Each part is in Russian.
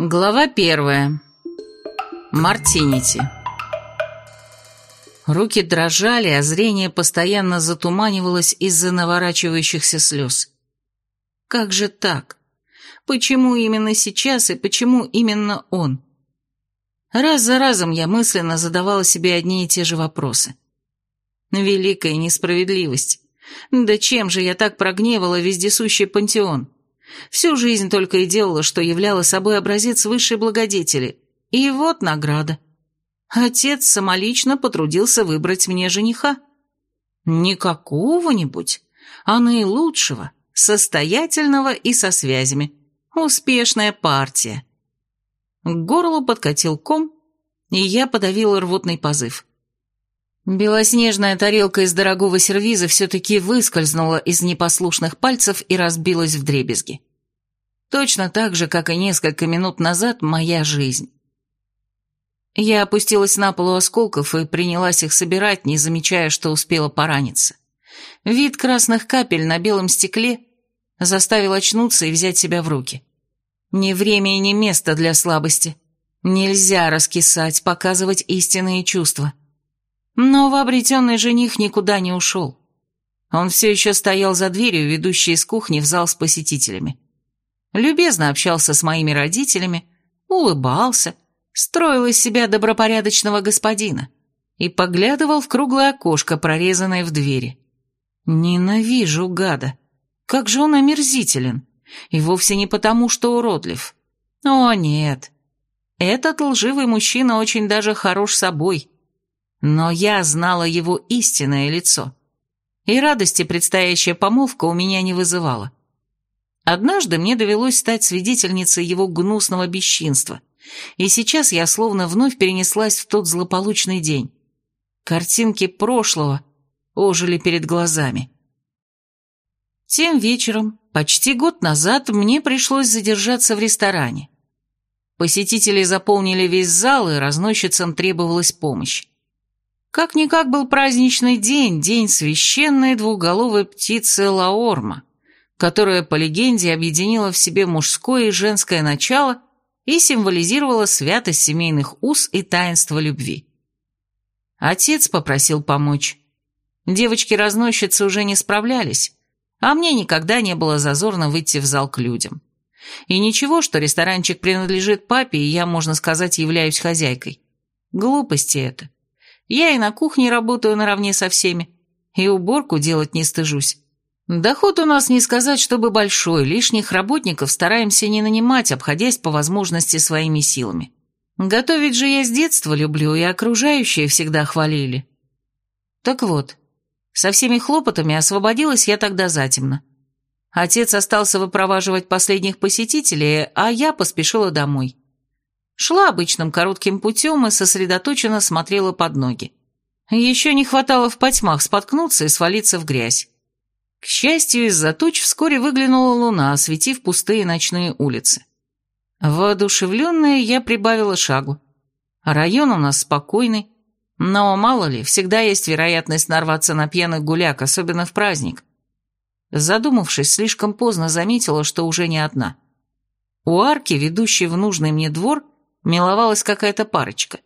Глава первая. Мартинити. Руки дрожали, а зрение постоянно затуманивалось из-за наворачивающихся слез. Как же так? Почему именно сейчас и почему именно он? Раз за разом я мысленно задавала себе одни и те же вопросы. Великая несправедливость. Да чем же я так прогневала вездесущий пантеон? Всю жизнь только и делала, что являла собой образец высшей благодетели. И вот награда. Отец самолично потрудился выбрать мне жениха. Не какого-нибудь, а наилучшего, состоятельного и со связями. Успешная партия. К горлу подкатил ком, и я подавила рвотный позыв. Белоснежная тарелка из дорогого сервиза все-таки выскользнула из непослушных пальцев и разбилась в дребезги. Точно так же, как и несколько минут назад, моя жизнь. Я опустилась на полу осколков и принялась их собирать, не замечая, что успела пораниться. Вид красных капель на белом стекле заставил очнуться и взять себя в руки. Не время и не место для слабости. Нельзя раскисать, показывать истинные чувства. Но обретенный жених никуда не ушел. Он все еще стоял за дверью, ведущей из кухни в зал с посетителями. Любезно общался с моими родителями, улыбался, строил из себя добропорядочного господина и поглядывал в круглое окошко, прорезанное в двери. Ненавижу гада. Как же он омерзителен. И вовсе не потому, что уродлив. О, нет. Этот лживый мужчина очень даже хорош собой. Но я знала его истинное лицо. И радости предстоящая помолвка у меня не вызывала. Однажды мне довелось стать свидетельницей его гнусного бесчинства, и сейчас я словно вновь перенеслась в тот злополучный день. Картинки прошлого ожили перед глазами. Тем вечером, почти год назад, мне пришлось задержаться в ресторане. Посетители заполнили весь зал, и разносчицам требовалась помощь. Как-никак был праздничный день, день священной двуголовой птицы Лаорма, которая, по легенде, объединила в себе мужское и женское начало и символизировала святость семейных уз и таинство любви. Отец попросил помочь. Девочки-разносчицы уже не справлялись, а мне никогда не было зазорно выйти в зал к людям. И ничего, что ресторанчик принадлежит папе, и я, можно сказать, являюсь хозяйкой. Глупости это. Я и на кухне работаю наравне со всеми, и уборку делать не стыжусь. Доход у нас не сказать, чтобы большой, лишних работников стараемся не нанимать, обходясь по возможности своими силами. Готовить же я с детства люблю, и окружающие всегда хвалили. Так вот, со всеми хлопотами освободилась я тогда затемно. Отец остался выпроваживать последних посетителей, а я поспешила домой. Шла обычным коротким путем и сосредоточенно смотрела под ноги. Еще не хватало в потьмах споткнуться и свалиться в грязь. К счастью, из-за туч вскоре выглянула луна, осветив пустые ночные улицы. Воодушевленная, я прибавила шагу. Район у нас спокойный, но, мало ли, всегда есть вероятность нарваться на пьяных гуляк, особенно в праздник. Задумавшись, слишком поздно заметила, что уже не одна. У арки, ведущей в нужный мне двор, миловалась какая-то парочка.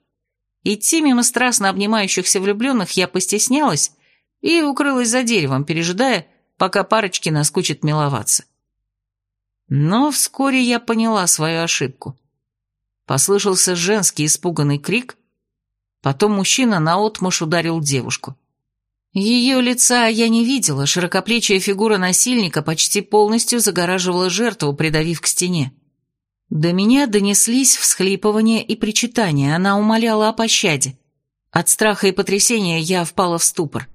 Идти мимо страстно обнимающихся влюбленных я постеснялась и укрылась за деревом, пережидая, пока парочке наскучит миловаться. Но вскоре я поняла свою ошибку. Послышался женский испуганный крик, потом мужчина наотмашь ударил девушку. Ее лица я не видела, широкоплечья фигура насильника почти полностью загораживала жертву, придавив к стене. До меня донеслись всхлипывания и причитания, она умоляла о пощаде. От страха и потрясения я впала в ступор.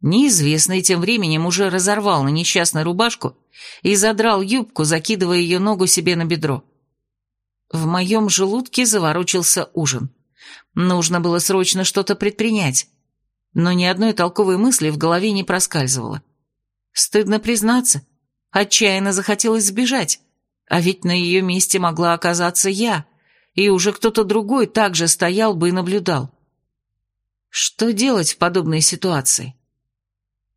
Неизвестный тем временем уже разорвал на несчастную рубашку и задрал юбку, закидывая ее ногу себе на бедро. В моем желудке заворочился ужин. Нужно было срочно что-то предпринять, но ни одной толковой мысли в голове не проскальзывало. Стыдно признаться, отчаянно захотелось сбежать. А ведь на ее месте могла оказаться я, и уже кто-то другой также стоял бы и наблюдал. Что делать в подобной ситуации?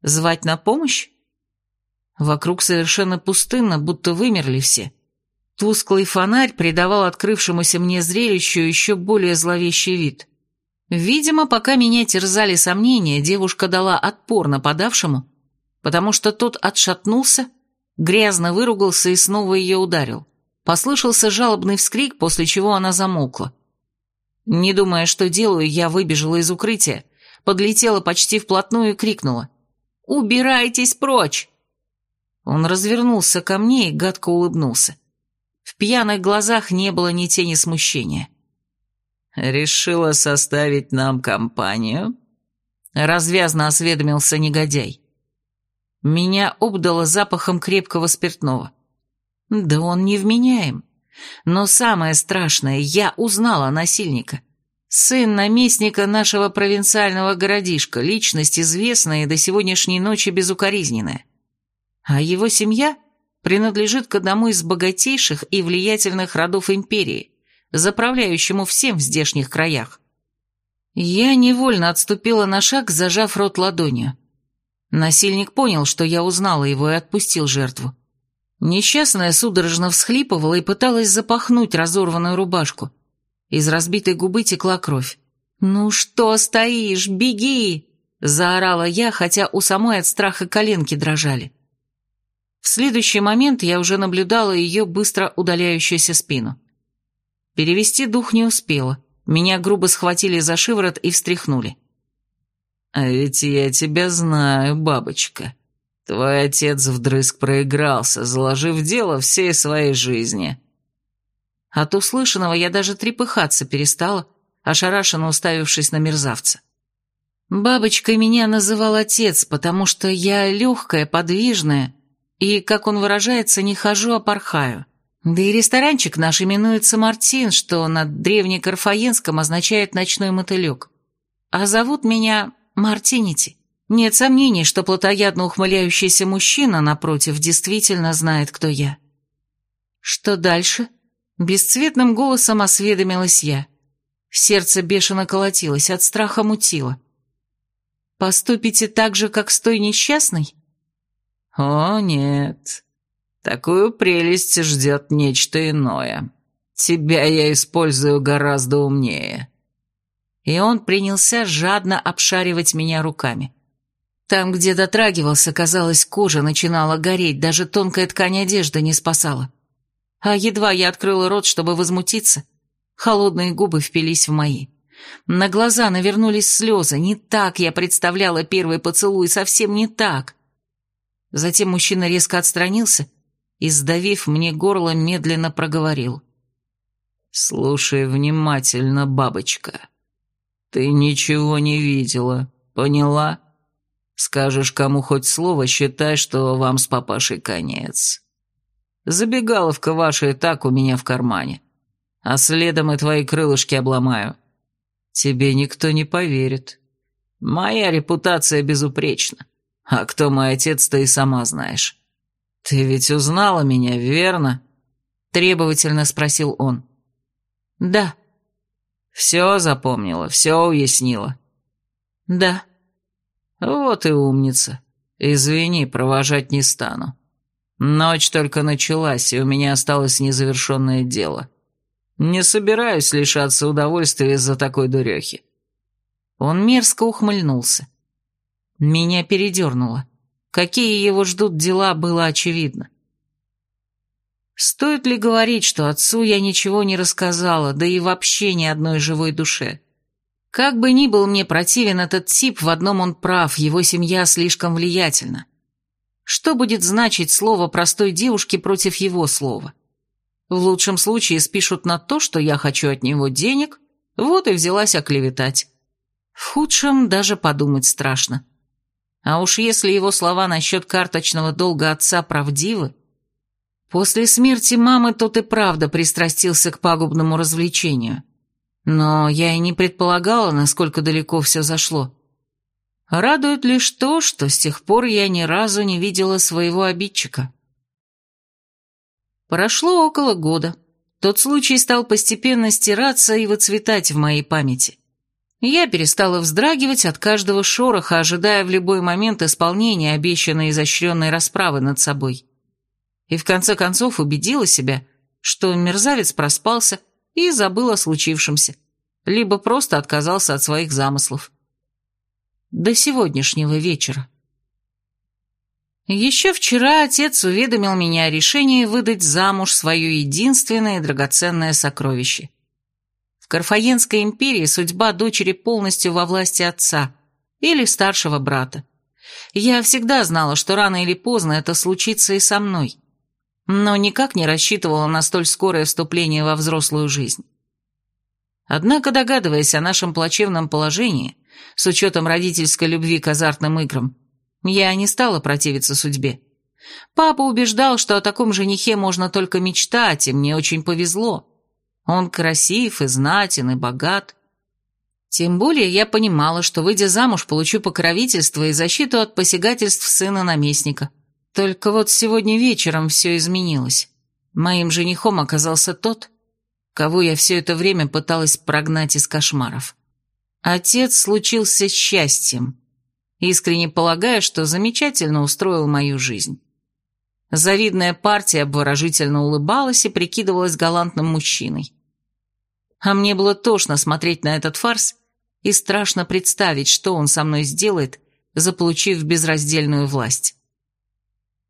Звать на помощь? Вокруг совершенно пустынно, будто вымерли все. Тусклый фонарь придавал открывшемуся мне зрелищу еще более зловещий вид. Видимо, пока меня терзали сомнения, девушка дала отпор нападавшему, потому что тот отшатнулся, грязно выругался и снова ее ударил. Послышался жалобный вскрик, после чего она замолкла. Не думая, что делаю, я выбежала из укрытия, подлетела почти вплотную и крикнула. «Убирайтесь прочь!» Он развернулся ко мне и гадко улыбнулся. В пьяных глазах не было ни тени смущения. «Решила составить нам компанию?» Развязно осведомился негодяй. Меня обдало запахом крепкого спиртного. Да он невменяем. Но самое страшное, я узнала насильника. Сын наместника нашего провинциального городишка, личность известная и до сегодняшней ночи безукоризненная. А его семья принадлежит к одному из богатейших и влиятельных родов империи, заправляющему всем в здешних краях. Я невольно отступила на шаг, зажав рот ладонью. Насильник понял, что я узнала его и отпустил жертву. Несчастная судорожно всхлипывала и пыталась запахнуть разорванную рубашку. Из разбитой губы текла кровь. «Ну что стоишь? Беги!» – заорала я, хотя у самой от страха коленки дрожали. В следующий момент я уже наблюдала ее быстро удаляющуюся спину. Перевести дух не успела. Меня грубо схватили за шиворот и встряхнули. «А ведь я тебя знаю, бабочка. Твой отец вдрызг проигрался, заложив дело всей своей жизни». От услышанного я даже трепыхаться перестала, ошарашенно уставившись на мерзавца. Бабочкой меня называл отец, потому что я легкая, подвижная и, как он выражается, не хожу, а порхаю. Да и ресторанчик наш именуется Мартин, что на древнекарфаенском означает «ночной мотылек». А зовут меня Мартинити. Нет сомнений, что плотоядно ухмыляющийся мужчина, напротив, действительно знает, кто я. Что дальше? Бесцветным голосом осведомилась я. Сердце бешено колотилось, от страха мутило. «Поступите так же, как с той несчастной?» «О, нет. Такую прелесть ждет нечто иное. Тебя я использую гораздо умнее и он принялся жадно обшаривать меня руками. Там, где дотрагивался, казалось, кожа начинала гореть, даже тонкая ткань одежды не спасала. А едва я открыла рот, чтобы возмутиться, холодные губы впились в мои. На глаза навернулись слезы, не так я представляла первый поцелуй, совсем не так. Затем мужчина резко отстранился и, сдавив мне горло, медленно проговорил. «Слушай внимательно, бабочка». «Ты ничего не видела, поняла? Скажешь кому хоть слово, считай, что вам с папашей конец. Забегаловка ваша и так у меня в кармане, а следом и твои крылышки обломаю. Тебе никто не поверит. Моя репутация безупречна, а кто мой отец, ты и сама знаешь. Ты ведь узнала меня, верно?» Требовательно спросил он. «Да», все запомнила, все уяснила. Да. Вот и умница. Извини, провожать не стану. Ночь только началась, и у меня осталось незавершенное дело. Не собираюсь лишаться удовольствия из-за такой дурехи. Он мерзко ухмыльнулся. Меня передернуло. Какие его ждут дела, было очевидно. Стоит ли говорить, что отцу я ничего не рассказала, да и вообще ни одной живой душе? Как бы ни был мне противен этот тип, в одном он прав, его семья слишком влиятельна. Что будет значить слово простой девушки против его слова? В лучшем случае спишут на то, что я хочу от него денег, вот и взялась оклеветать. В худшем даже подумать страшно. А уж если его слова насчет карточного долга отца правдивы, После смерти мамы тот и правда пристрастился к пагубному развлечению. Но я и не предполагала, насколько далеко все зашло. Радует лишь то, что с тех пор я ни разу не видела своего обидчика. Прошло около года. Тот случай стал постепенно стираться и выцветать в моей памяти. Я перестала вздрагивать от каждого шороха, ожидая в любой момент исполнения обещанной изощренной расправы над собой и в конце концов убедила себя, что мерзавец проспался и забыл о случившемся, либо просто отказался от своих замыслов. До сегодняшнего вечера. Еще вчера отец уведомил меня о решении выдать замуж свое единственное драгоценное сокровище. В Карфаенской империи судьба дочери полностью во власти отца или старшего брата. Я всегда знала, что рано или поздно это случится и со мной, но никак не рассчитывала на столь скорое вступление во взрослую жизнь. Однако, догадываясь о нашем плачевном положении, с учетом родительской любви к азартным играм, я не стала противиться судьбе. Папа убеждал, что о таком женихе можно только мечтать, и мне очень повезло. Он красив и знатен и богат. Тем более я понимала, что, выйдя замуж, получу покровительство и защиту от посягательств сына наместника. Только вот сегодня вечером все изменилось. Моим женихом оказался тот, кого я все это время пыталась прогнать из кошмаров. Отец случился счастьем, искренне полагая, что замечательно устроил мою жизнь. Завидная партия обворожительно улыбалась и прикидывалась галантным мужчиной. А мне было тошно смотреть на этот фарс и страшно представить, что он со мной сделает, заполучив безраздельную власть.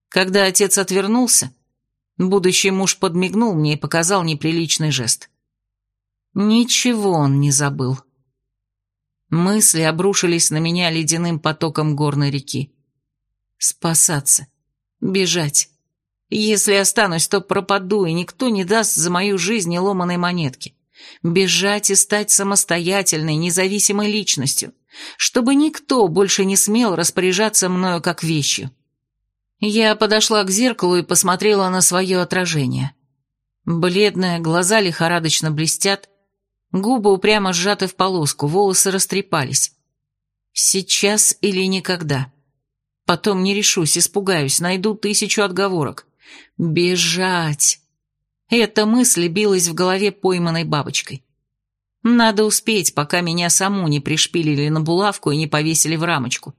Когда отец отвернулся, будущий муж подмигнул мне и показал неприличный жест. Ничего он не забыл. Мысли обрушились на меня ледяным потоком горной реки. Спасаться. Бежать. Если останусь, то пропаду, и никто не даст за мою жизнь и ломаной монетки. Бежать и стать самостоятельной, независимой личностью, чтобы никто больше не смел распоряжаться мною как вещью. Я подошла к зеркалу и посмотрела на свое отражение. Бледная, глаза лихорадочно блестят, Губы упрямо сжаты в полоску, волосы растрепались. Сейчас или никогда. Потом не решусь, испугаюсь, найду тысячу отговорок. Бежать. Эта мысль билась в голове пойманной бабочкой. Надо успеть, пока меня саму не пришпилили на булавку и не повесили в рамочку.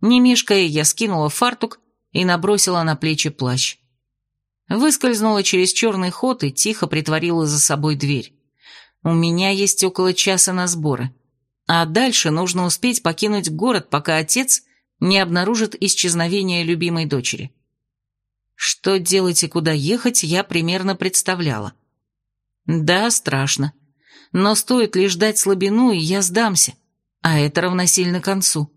Не мешкая, я скинула фартук и набросила на плечи плащ. Выскользнула через черный ход и тихо притворила за собой дверь. У меня есть около часа на сборы. А дальше нужно успеть покинуть город, пока отец не обнаружит исчезновение любимой дочери. Что делать и куда ехать, я примерно представляла. Да, страшно. Но стоит лишь дать слабину, и я сдамся. А это равносильно концу.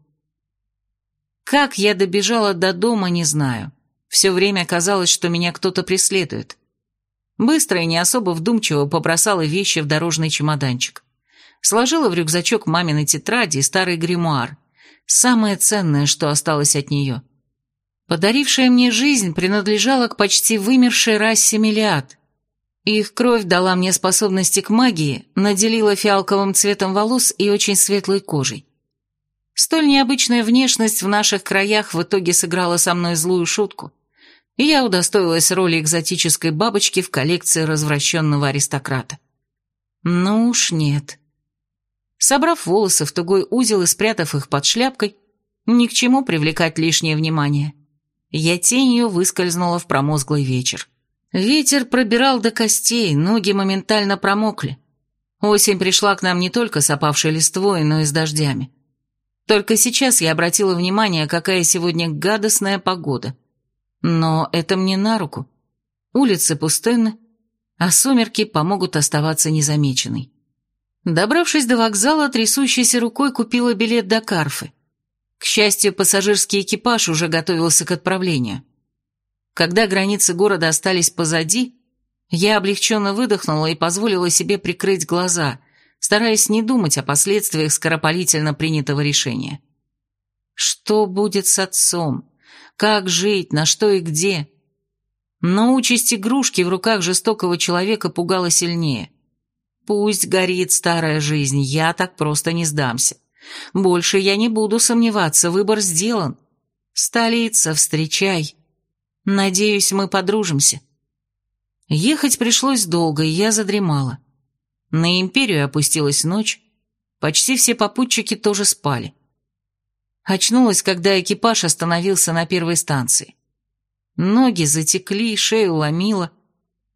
Как я добежала до дома, не знаю. Все время казалось, что меня кто-то преследует. Быстро и не особо вдумчиво побросала вещи в дорожный чемоданчик. Сложила в рюкзачок маминой тетради и старый гримуар. Самое ценное, что осталось от нее. Подарившая мне жизнь принадлежала к почти вымершей расе Мелиад. Их кровь дала мне способности к магии, наделила фиалковым цветом волос и очень светлой кожей. Столь необычная внешность в наших краях в итоге сыграла со мной злую шутку я удостоилась роли экзотической бабочки в коллекции развращенного аристократа. Ну уж нет. Собрав волосы в тугой узел и спрятав их под шляпкой, ни к чему привлекать лишнее внимание. Я тенью выскользнула в промозглый вечер. Ветер пробирал до костей, ноги моментально промокли. Осень пришла к нам не только с опавшей листвой, но и с дождями. Только сейчас я обратила внимание, какая сегодня гадостная погода – но это мне на руку. Улицы пустынны, а сумерки помогут оставаться незамеченной. Добравшись до вокзала, трясущейся рукой купила билет до Карфы. К счастью, пассажирский экипаж уже готовился к отправлению. Когда границы города остались позади, я облегченно выдохнула и позволила себе прикрыть глаза, стараясь не думать о последствиях скоропалительно принятого решения. Что будет с отцом? Как жить, на что и где? Но участь игрушки в руках жестокого человека пугала сильнее. Пусть горит старая жизнь, я так просто не сдамся. Больше я не буду сомневаться, выбор сделан. Столица, встречай. Надеюсь, мы подружимся. Ехать пришлось долго, и я задремала. На империю опустилась ночь, почти все попутчики тоже спали. Очнулась, когда экипаж остановился на первой станции. Ноги затекли, шею ломило.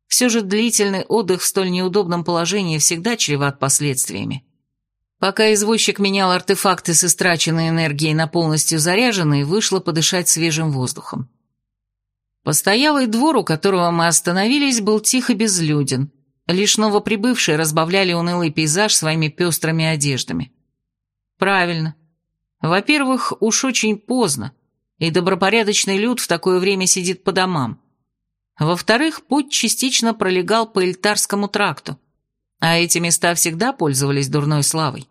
Все же длительный отдых в столь неудобном положении всегда чреват последствиями. Пока извозчик менял артефакты с истраченной энергией на полностью заряженные, вышло подышать свежим воздухом. Постоялый двор, у которого мы остановились, был тихо безлюден. Лишь новоприбывшие разбавляли унылый пейзаж своими пестрыми одеждами. Правильно. Во-первых, уж очень поздно, и добропорядочный люд в такое время сидит по домам. Во-вторых, путь частично пролегал по Эльтарскому тракту, а эти места всегда пользовались дурной славой.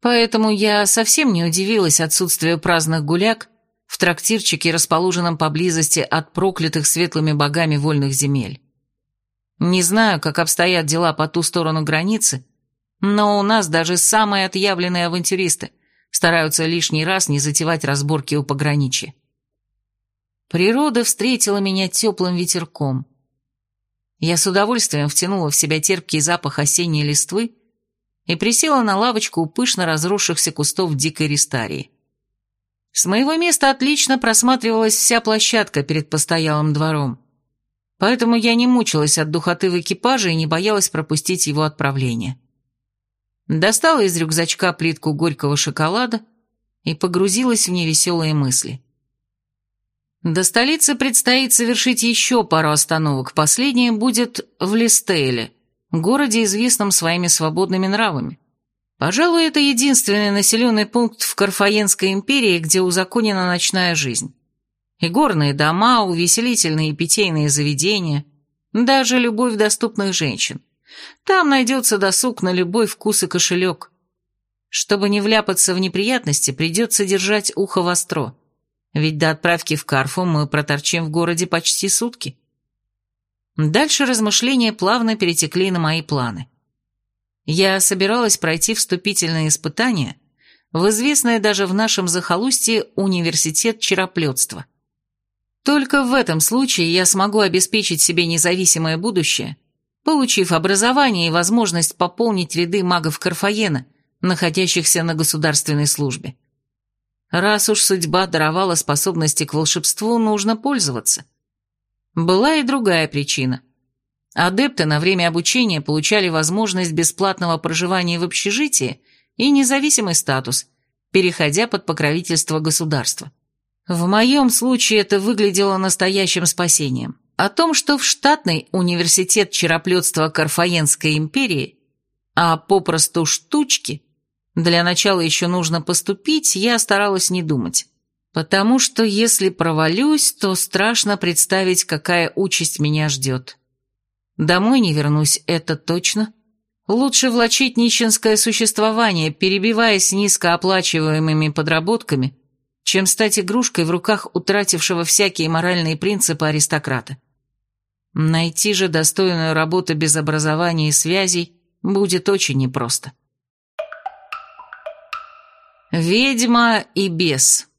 Поэтому я совсем не удивилась отсутствию праздных гуляк в трактирчике, расположенном поблизости от проклятых светлыми богами вольных земель. Не знаю, как обстоят дела по ту сторону границы, но у нас даже самые отъявленные авантюристы стараются лишний раз не затевать разборки у пограничья. Природа встретила меня теплым ветерком. Я с удовольствием втянула в себя терпкий запах осенней листвы и присела на лавочку у пышно разросшихся кустов дикой рестарии. С моего места отлично просматривалась вся площадка перед постоялым двором, поэтому я не мучилась от духоты в экипаже и не боялась пропустить его отправление. Достала из рюкзачка плитку горького шоколада и погрузилась в невеселые мысли. До столицы предстоит совершить еще пару остановок. Последняя будет в Листейле, городе, известном своими свободными нравами. Пожалуй, это единственный населенный пункт в Карфаенской империи, где узаконена ночная жизнь. И горные дома, увеселительные и питейные заведения, даже любовь доступных женщин. Там найдется досуг на любой вкус и кошелек. Чтобы не вляпаться в неприятности, придется держать ухо востро. Ведь до отправки в Карфу мы проторчим в городе почти сутки. Дальше размышления плавно перетекли на мои планы. Я собиралась пройти вступительные испытания в известное даже в нашем захолустье университет чероплетства. Только в этом случае я смогу обеспечить себе независимое будущее, получив образование и возможность пополнить ряды магов Карфаена, находящихся на государственной службе. Раз уж судьба даровала способности к волшебству, нужно пользоваться. Была и другая причина. Адепты на время обучения получали возможность бесплатного проживания в общежитии и независимый статус, переходя под покровительство государства. В моем случае это выглядело настоящим спасением. О том, что в штатный университет чероплетства Карфаенской империи, а попросту штучки, для начала еще нужно поступить, я старалась не думать. Потому что если провалюсь, то страшно представить, какая участь меня ждет. Домой не вернусь, это точно. Лучше влачить нищенское существование, перебиваясь низкооплачиваемыми подработками, чем стать игрушкой в руках утратившего всякие моральные принципы аристократа. Найти же достойную работу без образования и связей будет очень непросто. Ведьма и бес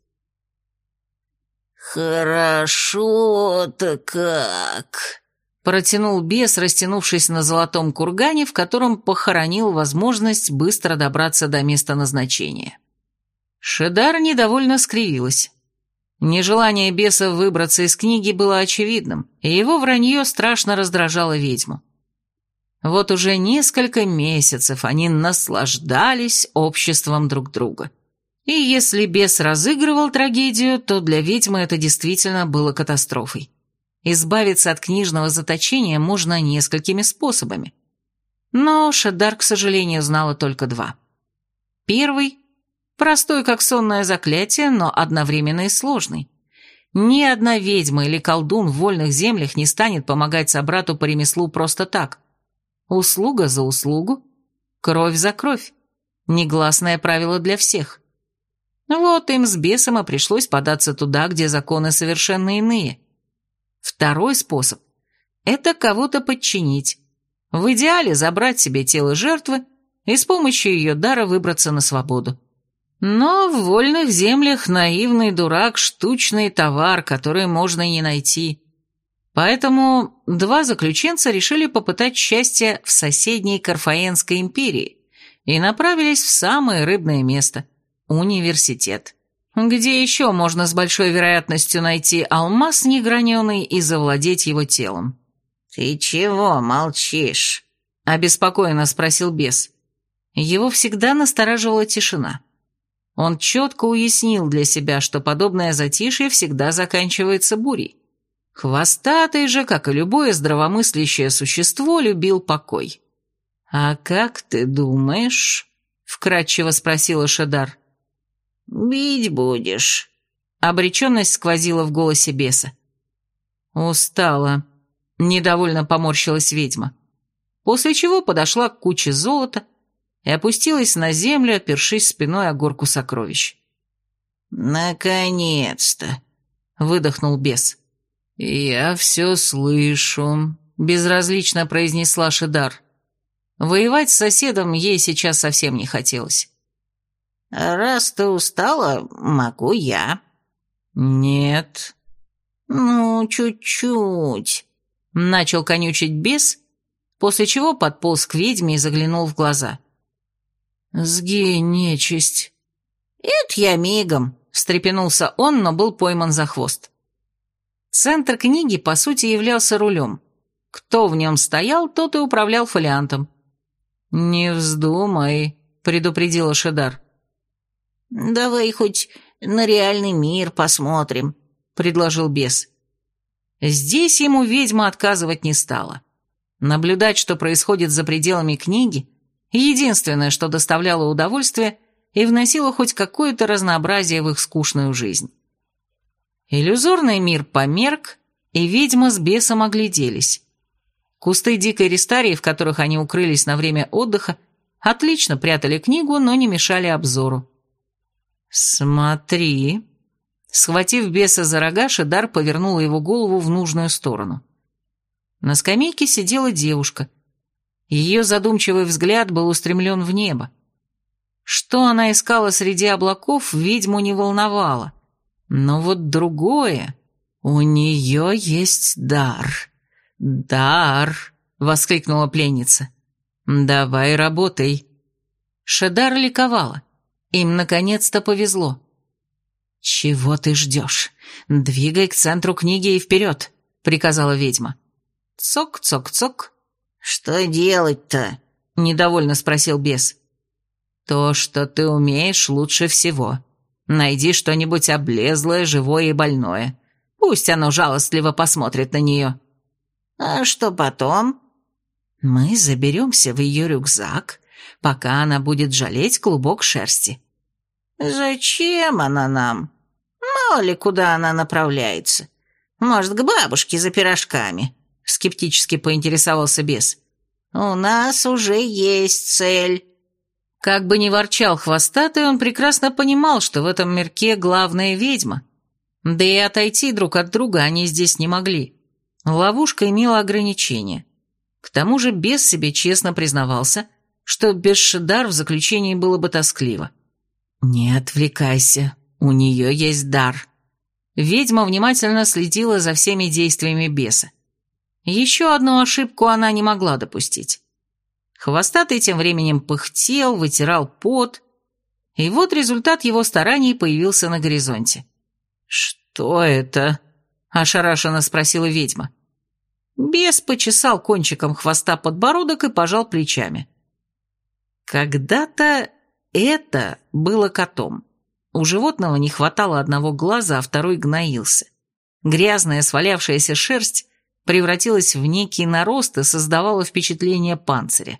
«Хорошо-то как!» Протянул бес, растянувшись на золотом кургане, в котором похоронил возможность быстро добраться до места назначения. Шедар недовольно скривилась. Нежелание беса выбраться из книги было очевидным, и его вранье страшно раздражало ведьму. Вот уже несколько месяцев они наслаждались обществом друг друга. И если бес разыгрывал трагедию, то для ведьмы это действительно было катастрофой. Избавиться от книжного заточения можно несколькими способами. Но Шадар, к сожалению, знала только два. Первый – простой как сонное заклятие, но одновременно и сложный. Ни одна ведьма или колдун в вольных землях не станет помогать собрату по ремеслу просто так. Услуга за услугу, кровь за кровь. Негласное правило для всех. Вот им с бесом и пришлось податься туда, где законы совершенно иные. Второй способ – это кого-то подчинить. В идеале забрать себе тело жертвы и с помощью ее дара выбраться на свободу. Но в вольных землях наивный дурак – штучный товар, который можно не найти. Поэтому два заключенца решили попытать счастье в соседней Карфаенской империи и направились в самое рыбное место университет. Где еще можно с большой вероятностью найти алмаз неграненый и завладеть его телом? «Ты чего молчишь?» — обеспокоенно спросил бес. Его всегда настораживала тишина. Он четко уяснил для себя, что подобное затишье всегда заканчивается бурей. Хвостатый же, как и любое здравомыслящее существо, любил покой. «А как ты думаешь?» — вкратчиво спросила Шадар. «Бить будешь», — обреченность сквозила в голосе беса. «Устала», — недовольно поморщилась ведьма, после чего подошла к куче золота и опустилась на землю, опершись спиной о горку сокровищ. «Наконец-то!» — выдохнул бес. «Я все слышу», — безразлично произнесла Шидар. Воевать с соседом ей сейчас совсем не хотелось. «Раз ты устала, могу я». «Нет». «Ну, чуть-чуть», — начал конючить бес, после чего подполз к ведьме и заглянул в глаза. «Сгинь, нечисть». «Это я мигом», — встрепенулся он, но был пойман за хвост. Центр книги, по сути, являлся рулем. Кто в нем стоял, тот и управлял фолиантом. «Не вздумай», — предупредила Шедар. «Давай хоть на реальный мир посмотрим», — предложил бес. Здесь ему ведьма отказывать не стала. Наблюдать, что происходит за пределами книги, единственное, что доставляло удовольствие и вносило хоть какое-то разнообразие в их скучную жизнь. Иллюзорный мир померк, и ведьма с бесом огляделись. Кусты дикой рестарии, в которых они укрылись на время отдыха, отлично прятали книгу, но не мешали обзору. «Смотри!» Схватив беса за рога, Шидар повернула его голову в нужную сторону. На скамейке сидела девушка. Ее задумчивый взгляд был устремлен в небо. Что она искала среди облаков, ведьму не волновало. Но вот другое... У нее есть дар. Дар, воскликнула пленница. Давай работай. Шедар ликовала. Им наконец-то повезло. «Чего ты ждешь? Двигай к центру книги и вперед!» — приказала ведьма. «Цок-цок-цок». «Что делать-то?» — недовольно спросил бес. «То, что ты умеешь лучше всего. Найди что-нибудь облезлое, живое и больное. Пусть оно жалостливо посмотрит на нее». «А что потом?» «Мы заберемся в ее рюкзак, пока она будет жалеть клубок шерсти». «Зачем она нам? Мало ли, куда она направляется. Может, к бабушке за пирожками?» Скептически поинтересовался бес. «У нас уже есть цель». Как бы ни ворчал хвостатый, он прекрасно понимал, что в этом мирке главная ведьма. Да и отойти друг от друга они здесь не могли. Ловушка имела ограничения. К тому же бес себе честно признавался, что без Шидар в заключении было бы тоскливо. «Не отвлекайся, у нее есть дар». Ведьма внимательно следила за всеми действиями беса. Еще одну ошибку она не могла допустить. Хвостатый тем временем пыхтел, вытирал пот, и вот результат его стараний появился на горизонте. «Что это?» – ошарашенно спросила ведьма. Бес почесал кончиком хвоста подбородок и пожал плечами. Когда-то это было котом. У животного не хватало одного глаза, а второй гноился. Грязная свалявшаяся шерсть превратилась в некий нарост и создавала впечатление панциря.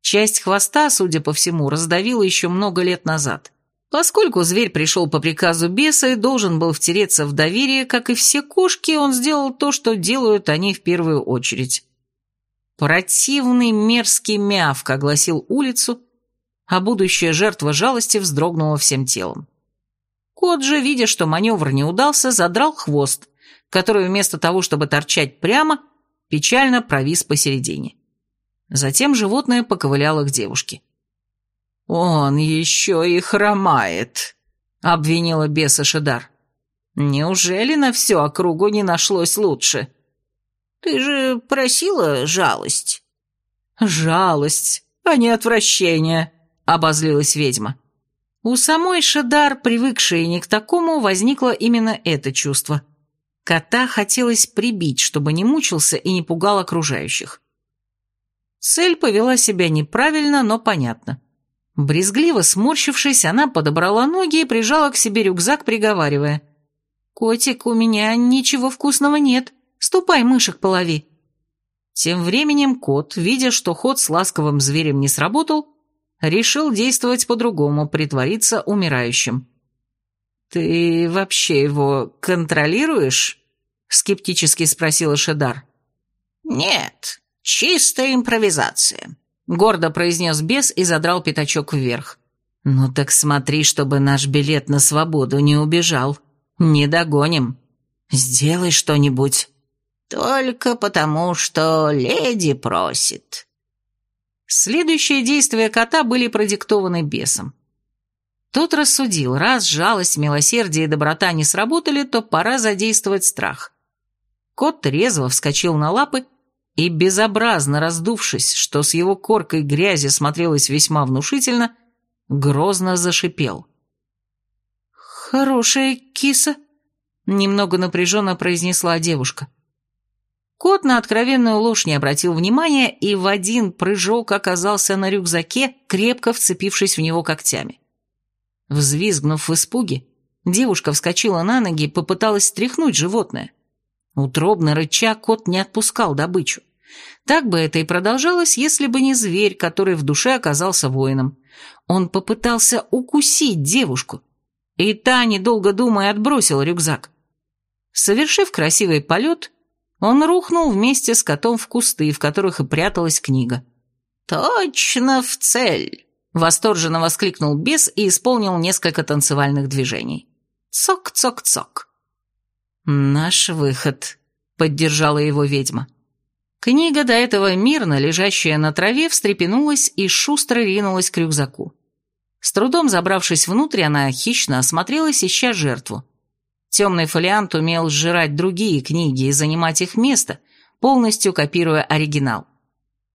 Часть хвоста, судя по всему, раздавила еще много лет назад. Поскольку зверь пришел по приказу беса и должен был втереться в доверие, как и все кошки, он сделал то, что делают они в первую очередь. Противный мерзкий мявк огласил улицу, а будущая жертва жалости вздрогнула всем телом. Кот же, видя, что маневр не удался, задрал хвост, который вместо того, чтобы торчать прямо, печально провис посередине. Затем животное поковыляло к девушке. «Он еще и хромает», — обвинила беса Шидар. «Неужели на всю округу не нашлось лучше?» «Ты же просила жалость». «Жалость, а не отвращение», — обозлилась ведьма. У самой Шидар, привыкшей не к такому, возникло именно это чувство. Кота хотелось прибить, чтобы не мучился и не пугал окружающих. Цель повела себя неправильно, но понятно. Брезгливо сморщившись, она подобрала ноги и прижала к себе рюкзак, приговаривая. «Котик, у меня ничего вкусного нет. Ступай, мышек полови». Тем временем кот, видя, что ход с ласковым зверем не сработал, решил действовать по-другому, притвориться умирающим. «Ты вообще его контролируешь?» — скептически спросила Шедар. «Нет, чистая импровизация», — гордо произнес бес и задрал пятачок вверх. «Ну так смотри, чтобы наш билет на свободу не убежал. Не догоним. Сделай что-нибудь». «Только потому, что леди просит». Следующие действия кота были продиктованы бесом. Тот рассудил, раз жалость, милосердие и доброта не сработали, то пора задействовать страх. Кот резво вскочил на лапы и, безобразно раздувшись, что с его коркой грязи смотрелось весьма внушительно, грозно зашипел. «Хорошая киса», — немного напряженно произнесла девушка. Кот на откровенную ложь не обратил внимания и в один прыжок оказался на рюкзаке, крепко вцепившись в него когтями. Взвизгнув в испуге, девушка вскочила на ноги и попыталась стряхнуть животное. Утробно рыча, кот не отпускал добычу. Так бы это и продолжалось, если бы не зверь, который в душе оказался воином. Он попытался укусить девушку, и та, недолго думая, отбросила рюкзак. Совершив красивый полет, он рухнул вместе с котом в кусты, в которых и пряталась книга. «Точно в цель!» — восторженно воскликнул бес и исполнил несколько танцевальных движений. «Цок-цок-цок!» «Наш выход», — поддержала его ведьма. Книга, до этого мирно лежащая на траве, встрепенулась и шустро ринулась к рюкзаку. С трудом забравшись внутрь, она хищно осмотрелась, ища жертву. Темный фолиант умел сжирать другие книги и занимать их место, полностью копируя оригинал.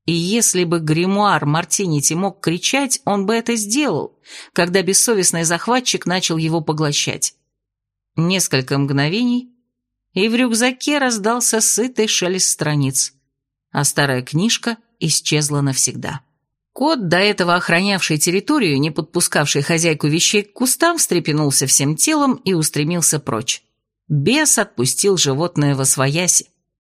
И если бы гримуар Мартинити мог кричать, он бы это сделал, когда бессовестный захватчик начал его поглощать. Несколько мгновений, и в рюкзаке раздался сытый шелест страниц, а старая книжка исчезла навсегда. Кот, до этого охранявший территорию, не подпускавший хозяйку вещей к кустам, встрепенулся всем телом и устремился прочь. Бес отпустил животное во свояси.